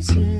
easy.